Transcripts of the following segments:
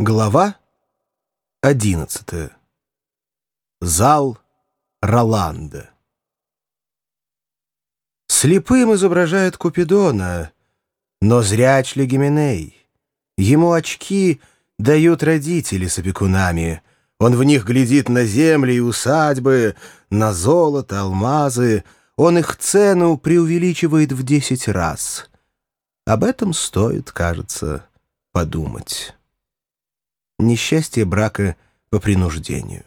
Глава 11. Зал Роланда. Слепым изображает Купидона, но зряч ли Гименей? Ему очки дают родители с опекунами. Он в них глядит на земли и усадьбы, на золото, алмазы. Он их цену преувеличивает в десять раз. Об этом стоит, кажется, подумать. Несчастье брака по принуждению.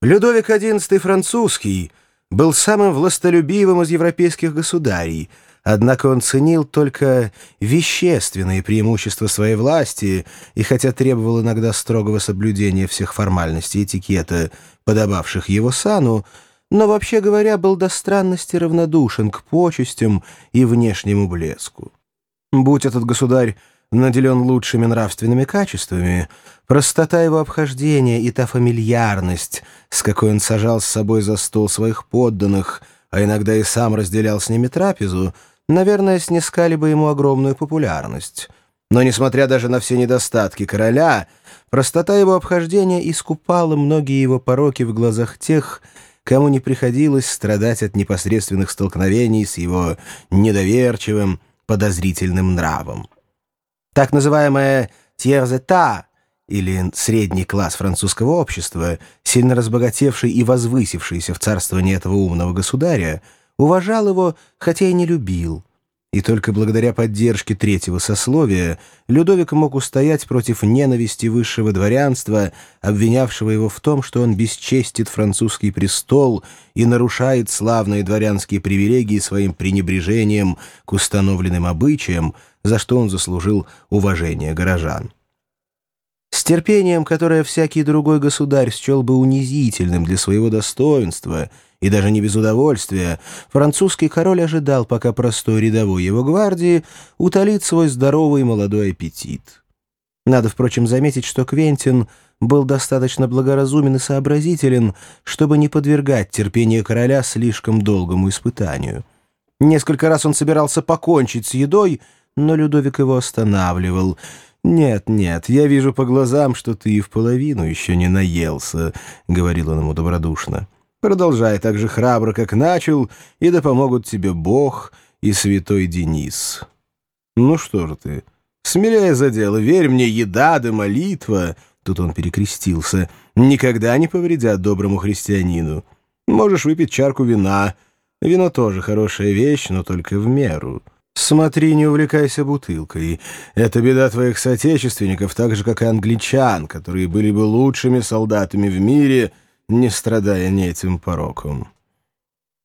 Людовик XI французский был самым властолюбивым из европейских государей, однако он ценил только вещественные преимущества своей власти и хотя требовал иногда строгого соблюдения всех формальностей этикета, подобавших его сану, но, вообще говоря, был до странности равнодушен к почестям и внешнему блеску. Будь этот государь наделен лучшими нравственными качествами, простота его обхождения и та фамильярность, с какой он сажал с собой за стол своих подданных, а иногда и сам разделял с ними трапезу, наверное, снискали бы ему огромную популярность. Но, несмотря даже на все недостатки короля, простота его обхождения искупала многие его пороки в глазах тех, кому не приходилось страдать от непосредственных столкновений с его недоверчивым, подозрительным нравом. Так называемая «тьерзета» или средний класс французского общества, сильно разбогатевший и возвысившийся в царствовании этого умного государя, уважал его, хотя и не любил. И только благодаря поддержке третьего сословия Людовик мог устоять против ненависти высшего дворянства, обвинявшего его в том, что он бесчестит французский престол и нарушает славные дворянские привилегии своим пренебрежением к установленным обычаям, за что он заслужил уважение горожан. С терпением, которое всякий другой государь счел бы унизительным для своего достоинства, и даже не без удовольствия, французский король ожидал, пока простой рядовой его гвардии утолит свой здоровый молодой аппетит. Надо, впрочем, заметить, что Квентин был достаточно благоразумен и сообразителен, чтобы не подвергать терпение короля слишком долгому испытанию. Несколько раз он собирался покончить с едой — но Людовик его останавливал. «Нет, нет, я вижу по глазам, что ты и в половину еще не наелся», — говорил он ему добродушно. «Продолжай так же храбро, как начал, и да помогут тебе Бог и святой Денис». «Ну что же ты, смелее за дело, верь мне, еда да молитва», — тут он перекрестился, — «никогда не повредят доброму христианину. Можешь выпить чарку вина. Вино тоже хорошая вещь, но только в меру». Смотри, не увлекайся бутылкой. Это беда твоих соотечественников, так же, как и англичан, которые были бы лучшими солдатами в мире, не страдая ни этим пороком.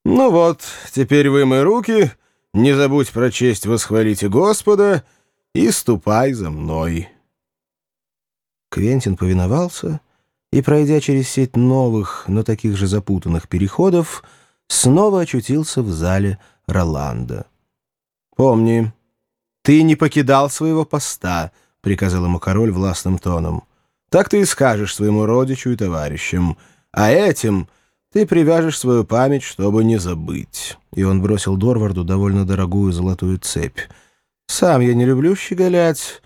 Ну вот, теперь вымой руки, не забудь прочесть «Восхвалите Господа» и ступай за мной. Квентин повиновался и, пройдя через сеть новых, но таких же запутанных переходов, снова очутился в зале Роланда. «Помни, ты не покидал своего поста», — приказал ему король властным тоном. «Так ты и скажешь своему родичу и товарищам. А этим ты привяжешь свою память, чтобы не забыть». И он бросил Дорварду довольно дорогую золотую цепь. «Сам я не люблю щеголять,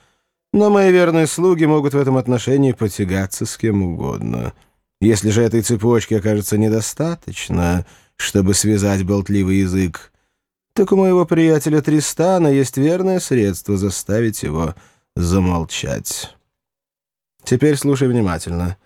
но мои верные слуги могут в этом отношении потягаться с кем угодно. Если же этой цепочки окажется недостаточно, чтобы связать болтливый язык, так у моего приятеля Тристана есть верное средство заставить его замолчать. Теперь слушай внимательно.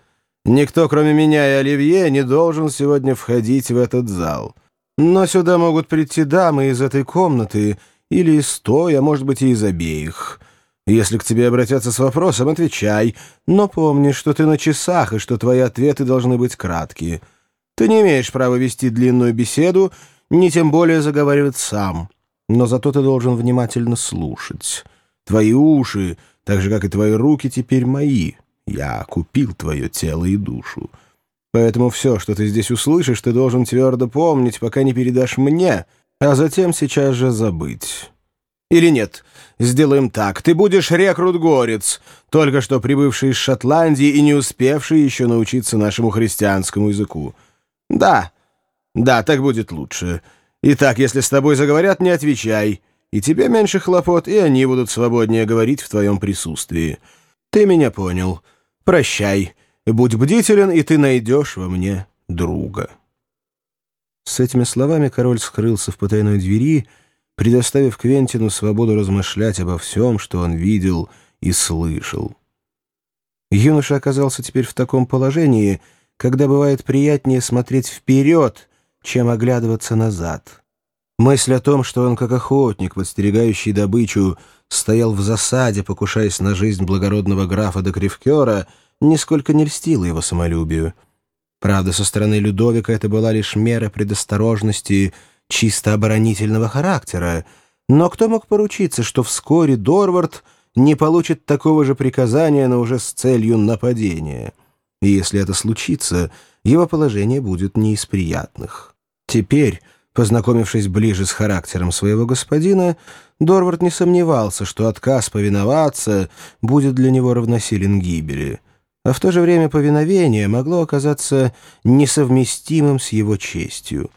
Никто, кроме меня и Оливье, не должен сегодня входить в этот зал. Но сюда могут прийти дамы из этой комнаты, или из той, а может быть и из обеих. Если к тебе обратятся с вопросом, отвечай, но помни, что ты на часах и что твои ответы должны быть краткие. Ты не имеешь права вести длинную беседу не тем более заговаривать сам. Но зато ты должен внимательно слушать. Твои уши, так же, как и твои руки, теперь мои. Я купил твое тело и душу. Поэтому все, что ты здесь услышишь, ты должен твердо помнить, пока не передашь мне, а затем сейчас же забыть. Или нет, сделаем так. Ты будешь рекрут-горец, только что прибывший из Шотландии и не успевший еще научиться нашему христианскому языку. Да, «Да, так будет лучше. Итак, если с тобой заговорят, не отвечай. и тебе меньше хлопот, и они будут свободнее говорить в твоем присутствии. Ты меня понял. Прощай. Будь бдителен, и ты найдешь во мне друга». С этими словами король скрылся в потайной двери, предоставив Квентину свободу размышлять обо всем, что он видел и слышал. Юноша оказался теперь в таком положении, когда бывает приятнее смотреть вперед, чем оглядываться назад. Мысль о том, что он, как охотник, подстерегающий добычу, стоял в засаде, покушаясь на жизнь благородного графа де Кривкера, нисколько не льстила его самолюбию. Правда, со стороны Людовика это была лишь мера предосторожности чисто оборонительного характера, но кто мог поручиться, что вскоре Дорвард не получит такого же приказания, но уже с целью нападения? И если это случится, его положение будет не из приятных. Теперь, познакомившись ближе с характером своего господина, Дорвард не сомневался, что отказ повиноваться будет для него равносилен гибели — а в то же время повиновение могло оказаться несовместимым с его честью.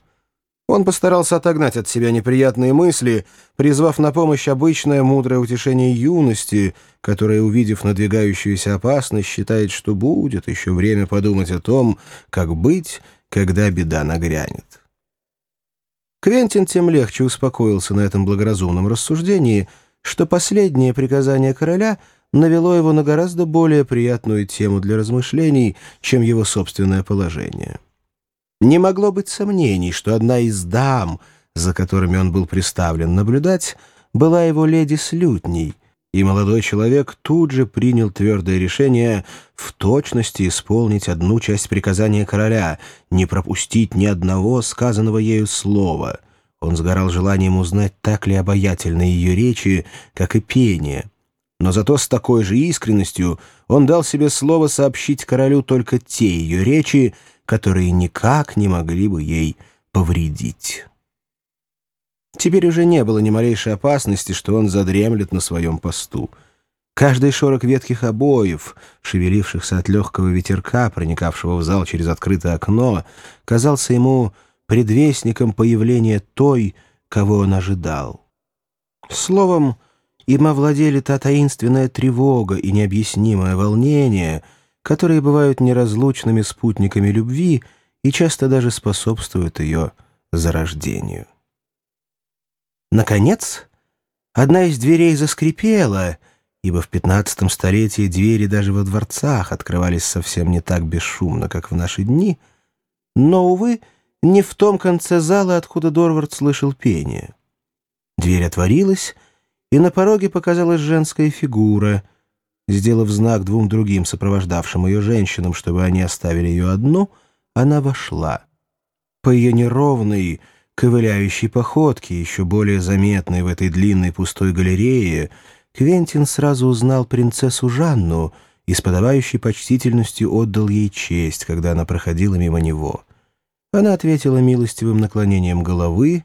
Он постарался отогнать от себя неприятные мысли, призвав на помощь обычное мудрое утешение юности, которая, увидев надвигающуюся опасность, считает, что будет еще время подумать о том, как быть, когда беда нагрянет. Квентин тем легче успокоился на этом благоразумном рассуждении, что последнее приказание короля — навело его на гораздо более приятную тему для размышлений, чем его собственное положение. Не могло быть сомнений, что одна из дам, за которыми он был приставлен наблюдать, была его леди с лютней, и молодой человек тут же принял твердое решение в точности исполнить одну часть приказания короля, не пропустить ни одного сказанного ею слова. Он сгорал желанием узнать, так ли обаятельны ее речи, как и пение — но зато с такой же искренностью он дал себе слово сообщить королю только те ее речи, которые никак не могли бы ей повредить. Теперь уже не было ни малейшей опасности, что он задремлет на своем посту. Каждый шорох ветхих обоев, шевелившихся от легкого ветерка, проникавшего в зал через открытое окно, казался ему предвестником появления той, кого он ожидал. Словом, им овладели та таинственная тревога и необъяснимое волнение, которые бывают неразлучными спутниками любви и часто даже способствуют ее зарождению. Наконец, одна из дверей заскрипела, ибо в пятнадцатом столетии двери даже во дворцах открывались совсем не так бесшумно, как в наши дни, но, увы, не в том конце зала, откуда Дорвард слышал пение. Дверь отворилась, и на пороге показалась женская фигура. Сделав знак двум другим сопровождавшим ее женщинам, чтобы они оставили ее одну, она вошла. По ее неровной, ковыляющей походке, еще более заметной в этой длинной пустой галерее, Квентин сразу узнал принцессу Жанну и с подавающей почтительностью отдал ей честь, когда она проходила мимо него. Она ответила милостивым наклонением головы,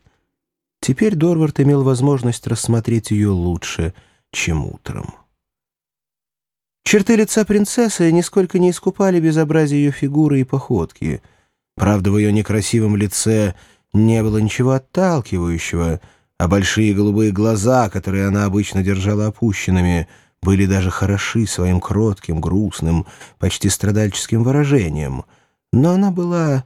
Теперь Дорвард имел возможность рассмотреть ее лучше, чем утром. Черты лица принцессы нисколько не искупали безобразие ее фигуры и походки. Правда, в ее некрасивом лице не было ничего отталкивающего, а большие голубые глаза, которые она обычно держала опущенными, были даже хороши своим кротким, грустным, почти страдальческим выражением. Но она была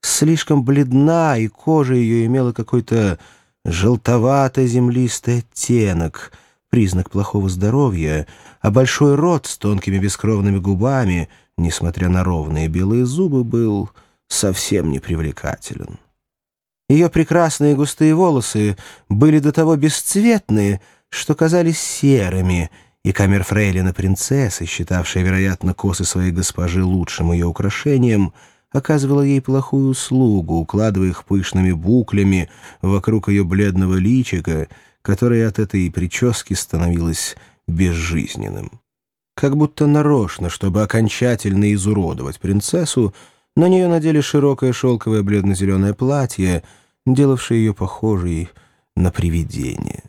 слишком бледна, и кожа ее имела какой-то желтовато-землистый оттенок, признак плохого здоровья, а большой рот с тонкими бескровными губами, несмотря на ровные белые зубы, был совсем непривлекателен. Ее прекрасные густые волосы были до того бесцветные, что казались серыми, и камерфрейлина принцессы, считавшая, вероятно, косы своей госпожи лучшим ее украшением, — оказывала ей плохую услугу, укладывая их пышными буклями вокруг ее бледного личика, которое от этой прически становилось безжизненным. Как будто нарочно, чтобы окончательно изуродовать принцессу, на нее надели широкое шелковое бледно-зеленое платье, делавшее ее похожей на привидение.